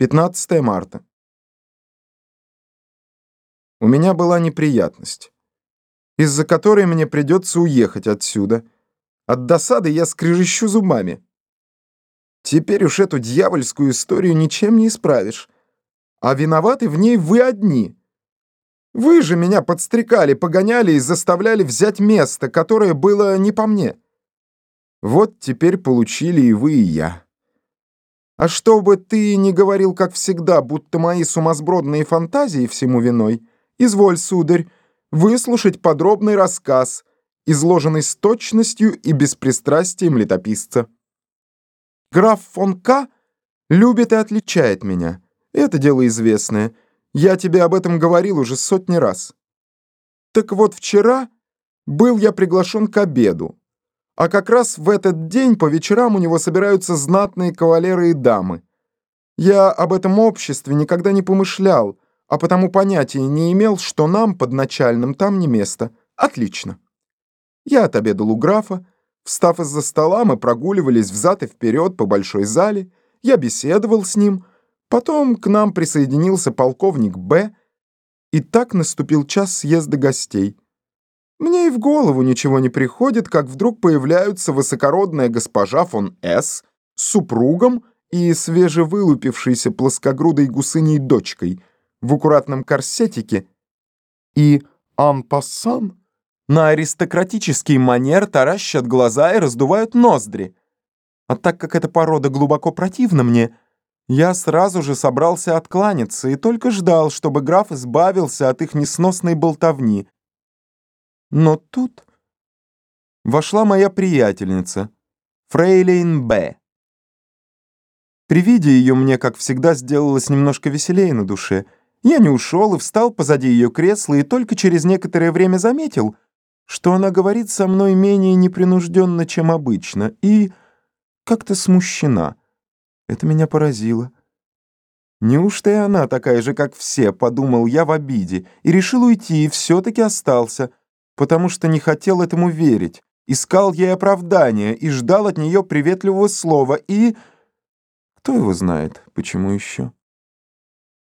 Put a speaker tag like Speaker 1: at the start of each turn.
Speaker 1: 15 марта. У меня была неприятность, из-за которой мне придется уехать отсюда. От досады я скрежещу зубами. Теперь уж эту дьявольскую историю ничем не исправишь. А виноваты в ней вы одни. Вы же меня подстрекали, погоняли и заставляли взять место, которое было не по мне. Вот теперь получили и вы, и я. А чтобы ты не говорил, как всегда, будто мои сумасбродные фантазии всему виной, изволь, сударь, выслушать подробный рассказ, изложенный с точностью и беспристрастием летописца. Граф фон К. любит и отличает меня. Это дело известное. Я тебе об этом говорил уже сотни раз. Так вот, вчера был я приглашен к обеду. А как раз в этот день по вечерам у него собираются знатные кавалеры и дамы. Я об этом обществе никогда не помышлял, а потому понятия не имел, что нам, под начальным, там не место. Отлично. Я отобедал у графа. Встав из-за стола, мы прогуливались взад и вперед по большой зале. Я беседовал с ним. Потом к нам присоединился полковник Б. И так наступил час съезда гостей. Мне и в голову ничего не приходит, как вдруг появляются высокородная госпожа фон С. с супругом и свежевылупившейся плоскогрудой гусыней дочкой в аккуратном корсетике и ампассан на аристократический манер таращат глаза и раздувают ноздри. А так как эта порода глубоко противна мне, я сразу же собрался откланяться и только ждал, чтобы граф избавился от их несносной болтовни — но тут вошла моя приятельница, Фрейлейн Б. При виде ее мне, как всегда, сделалось немножко веселее на душе. Я не ушел и встал позади ее кресла и только через некоторое время заметил, что она говорит со мной менее непринужденно, чем обычно, и как-то смущена. Это меня поразило. Неужто и она такая же, как все, подумал я в обиде, и решил уйти, и все-таки остался — потому что не хотел этому верить, искал ей оправдания и ждал от нее приветливого слова, и... Кто его знает, почему еще?